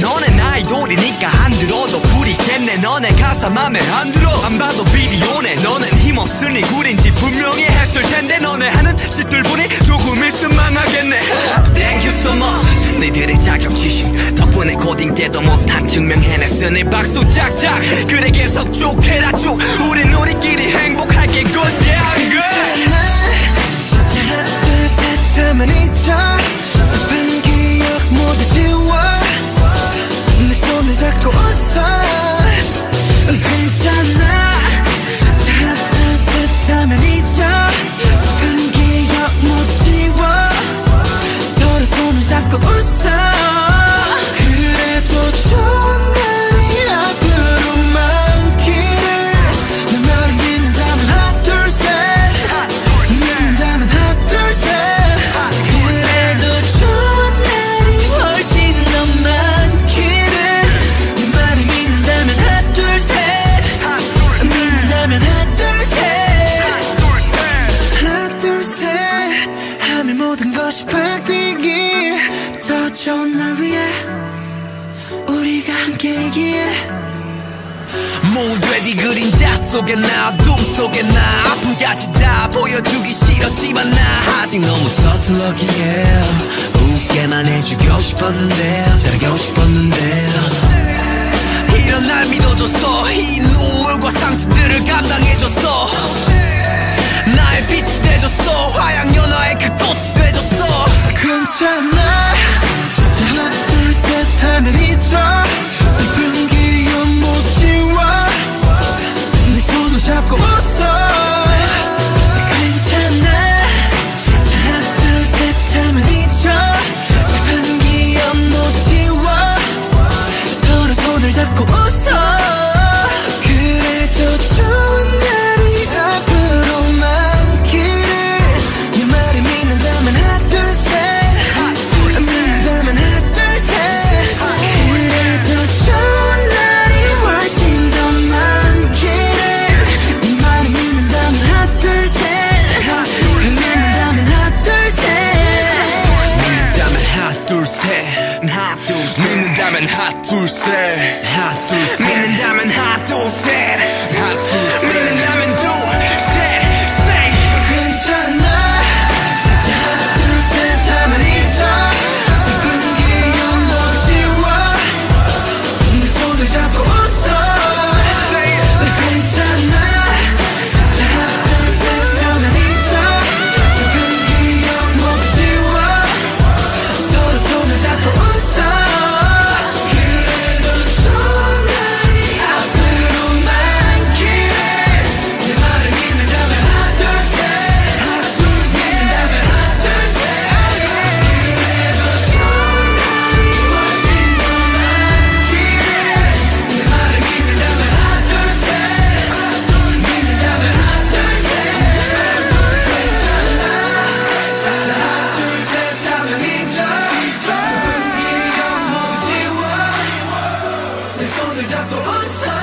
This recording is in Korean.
너네 아이돌이니까 안 들어도 부리겠네. 너네 가사 맘에 안 들어. 안 봐도 비디오네. 너넨 힘없으니 구린지 분명히 했을 텐데 너네 하는 짓들 보니 조금 있으면 망하겠네. Thank you so much. 너희들의 자격지심 덕분에 고딩 때도 못한 증명해냈으니 박수 짝짝. 그래 계속 쭉 해라 쭉. 우린 우리끼리 행복하게. Good yeah good 우리가 함께이기에 모두의 그림자 속에 나 어둠 속에 나. 아픔까지 다 보여주기 싫었지만 나. 아직 너무 서툴러기에 웃게만 해주고 싶었는데 잘하고 싶었는데. 이런 날 믿어줬어 이 눈물과 상처들을 감당해줬어 나의 빛이 돼줬어 화양 연화의 그꽃 tu se. Ha, tu. was so